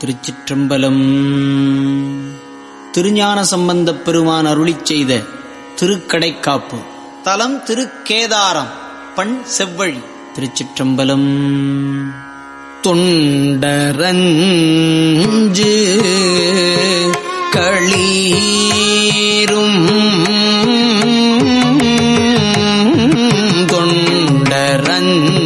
திருச்சிற்றம்பலம். திருஞான சம்பந்தப் பெருமான் அருளி செய்த திருக்கடைக்காப்பு. தலம் திருக்கேதாரம் பண் செவ்வழி திருச்சிற்றம்பலம். தொண்டரஞ்சு களீரும் தொண்டரஞ்சு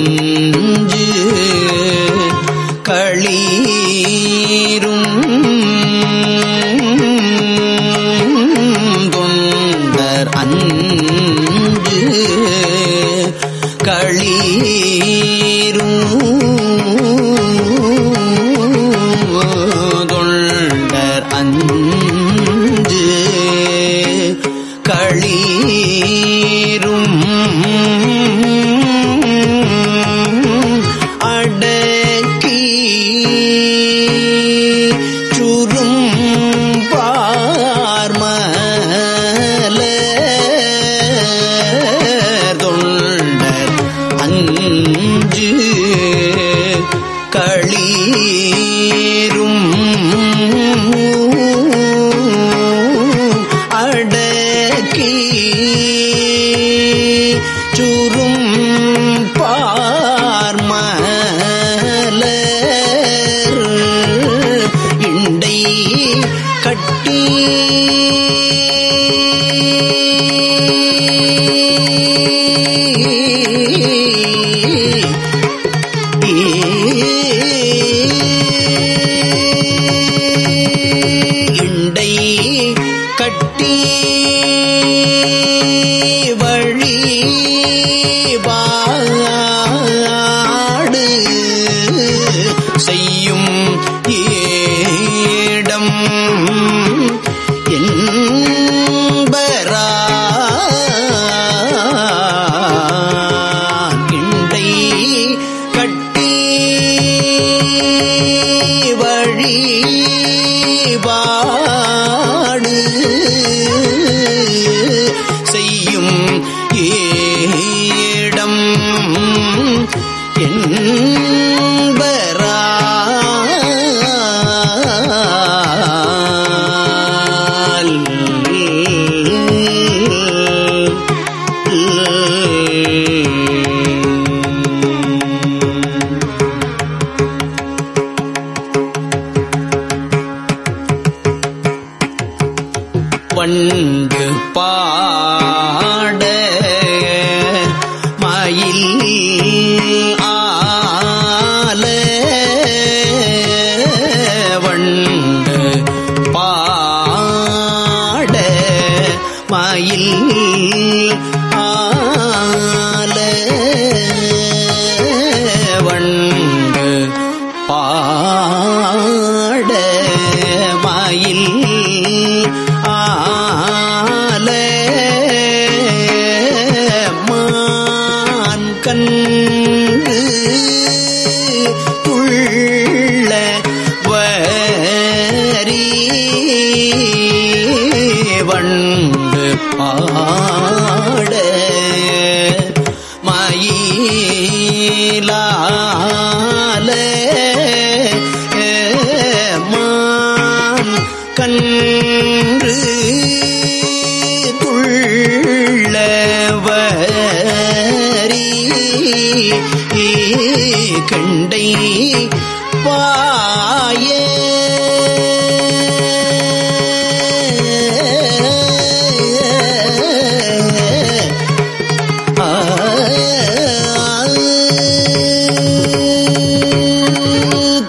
பாயே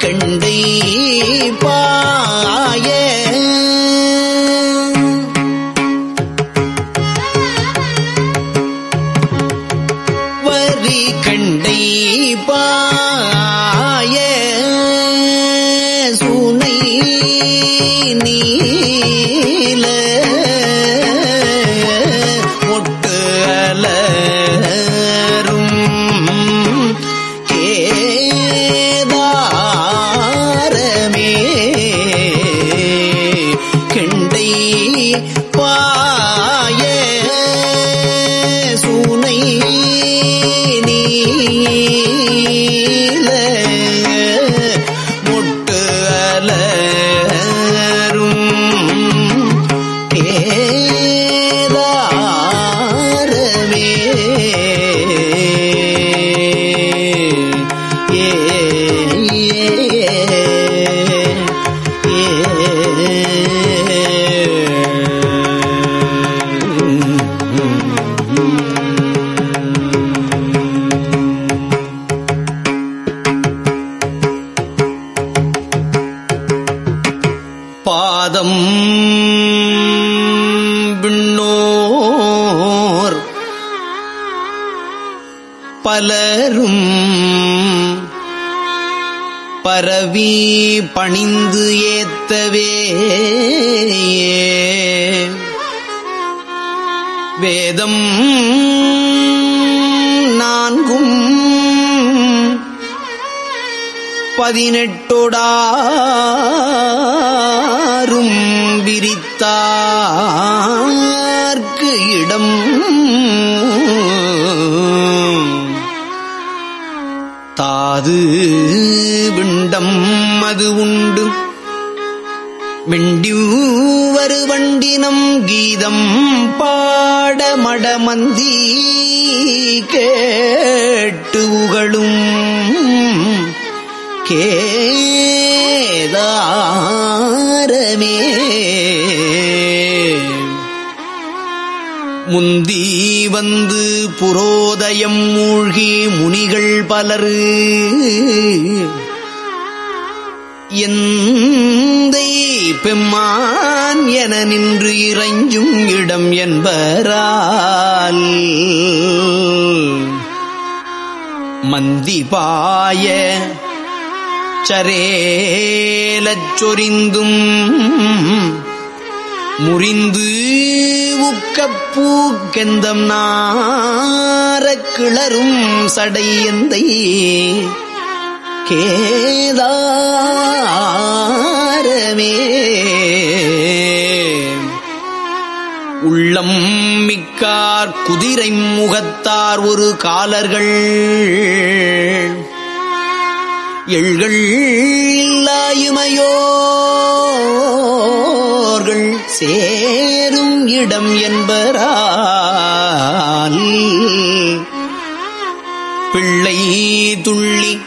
கண்டை பா पार பணிந்து ஏத்தவே வேதம் நான்கும் பதினெட்டோடாரும் விரித்தார்க்கு இடம். தாது விண்டம் அது உண்டு. மிண்டிவரு வண்டினம் கீதம் பாட மடமந்தி கேட்டு உகளும் கேதாரமே. முந்தி வந்து புரோதயம் மூழ்கி முனிகள் பலரு. எந்தை பெம்மான் என நின்று இறைஞ்சும் இடம் என்பரால். மந்திபாய சரேலச் சொரிந்தும் முறிந்து உக்கப்பூக்கெந்தம் நாரக் கிளரும் சடை எந்தை கேதாரமே. உள்ளம் மிக்கார் குதிரை முகத்தார் ஒரு காலர்கள். எள்கள் இல்லாயுமையோர்கள் சேரும் இடம் என்பரால். பிள்ளை துள்ளி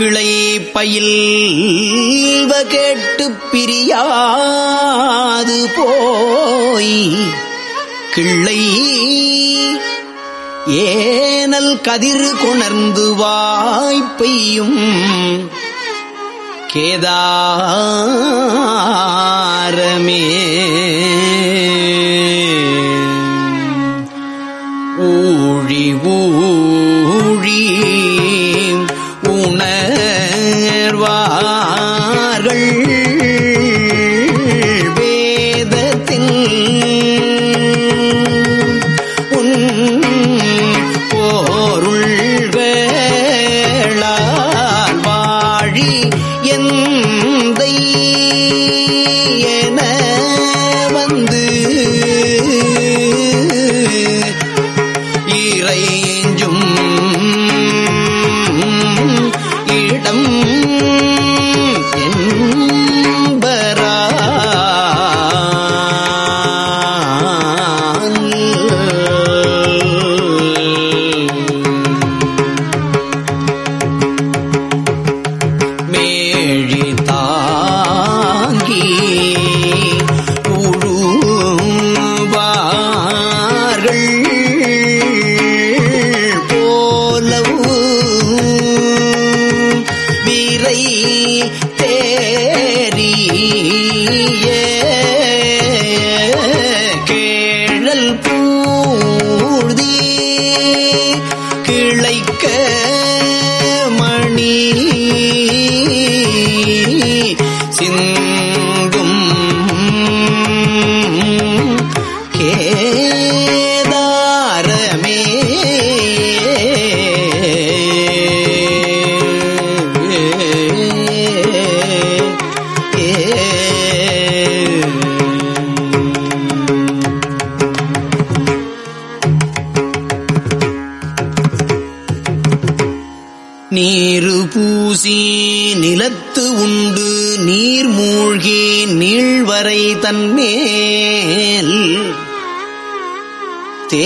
கிளை பயில் கேட்டு பிரியாது போய். கிள்ளை ஏனல் கதிர் கொணர்ந்து வாய்ப்பையும் கேதாரமே.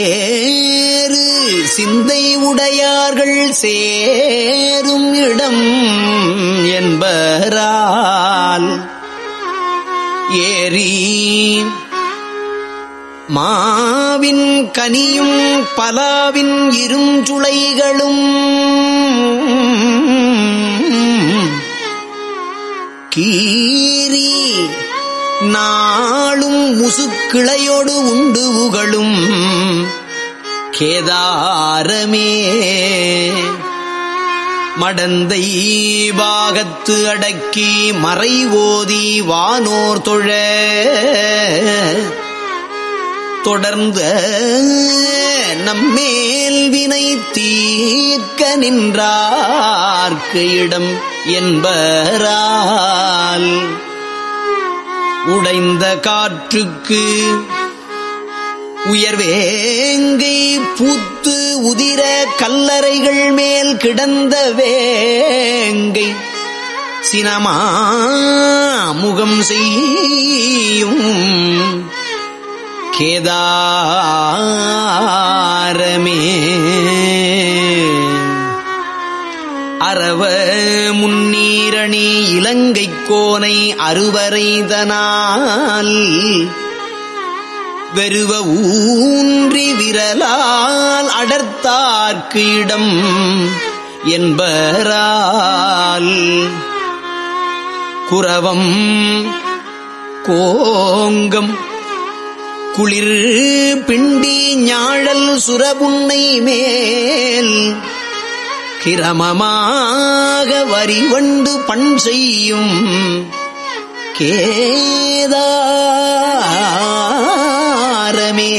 தன்மேல் சிந்தை உடையார்கள் சேரும் இடம் என்பரால் ஏரி மாவின் கனியும் பலாவின் இருஞ்சுளைகளும் கீரி நாளும் முசுக்கிளையோடு உண்டு உகளும் கேதாரமே. மடந்தை பாகத்து அடக்கி மறை ஓதி வானோர் தொழ. தொடர்ந்த நம்மேல் வினை தீர்க்க நின்றார்க்கு இடம் என்பரால். உடைந்த காற்றுக்கு உயர்வேங்கை பூத்து உதிர கல்லறைகள் மேல் கிடந்த வேங்கை. சினமா முகம் செய்யும் கேதாரமே. அரவ முன்னீரணி இலங்கை கோனை அறுவரைதனால் வெறுவ ஊன்றி விரலால் அடர்த்தார்க்கு இடம் என்பரால் குரவம் கோங்கம் குளிர் பிண்டி ஞாழல் சுரபுன்னை மேல் கிரமமாக வரிவண்டு பண் செய்யும் கேதாரமே.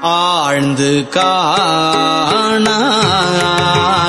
ஆழ்ந்து காணார்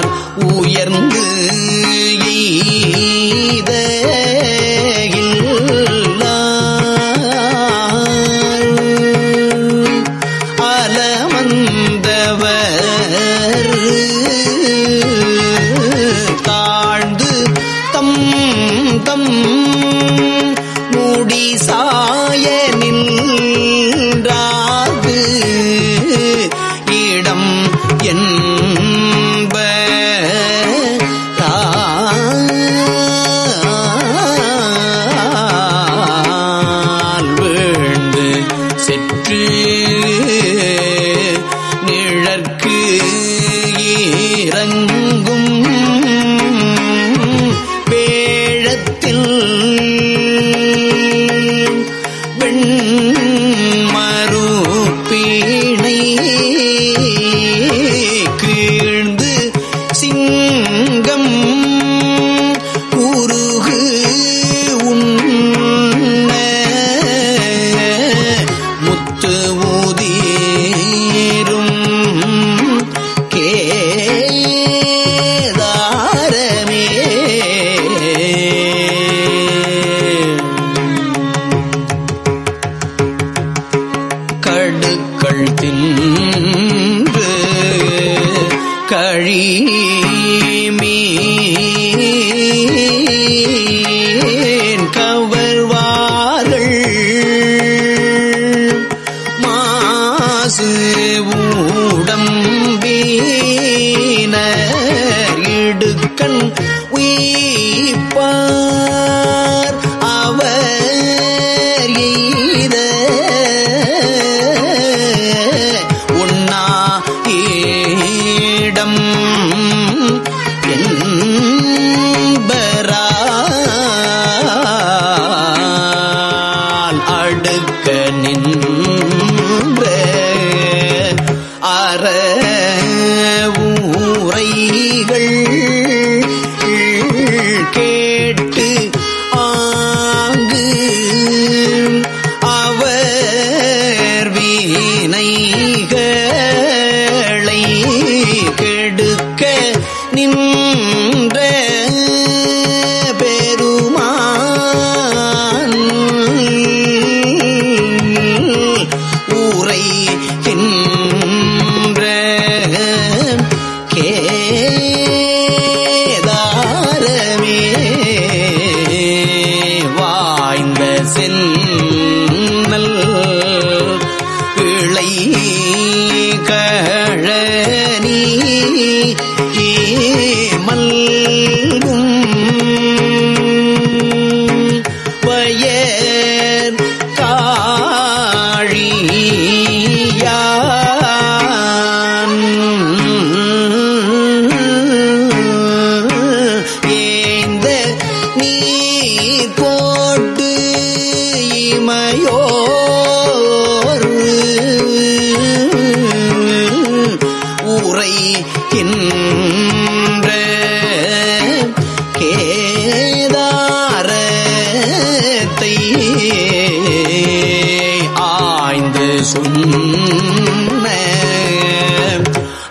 அடுக்க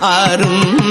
ஆறும்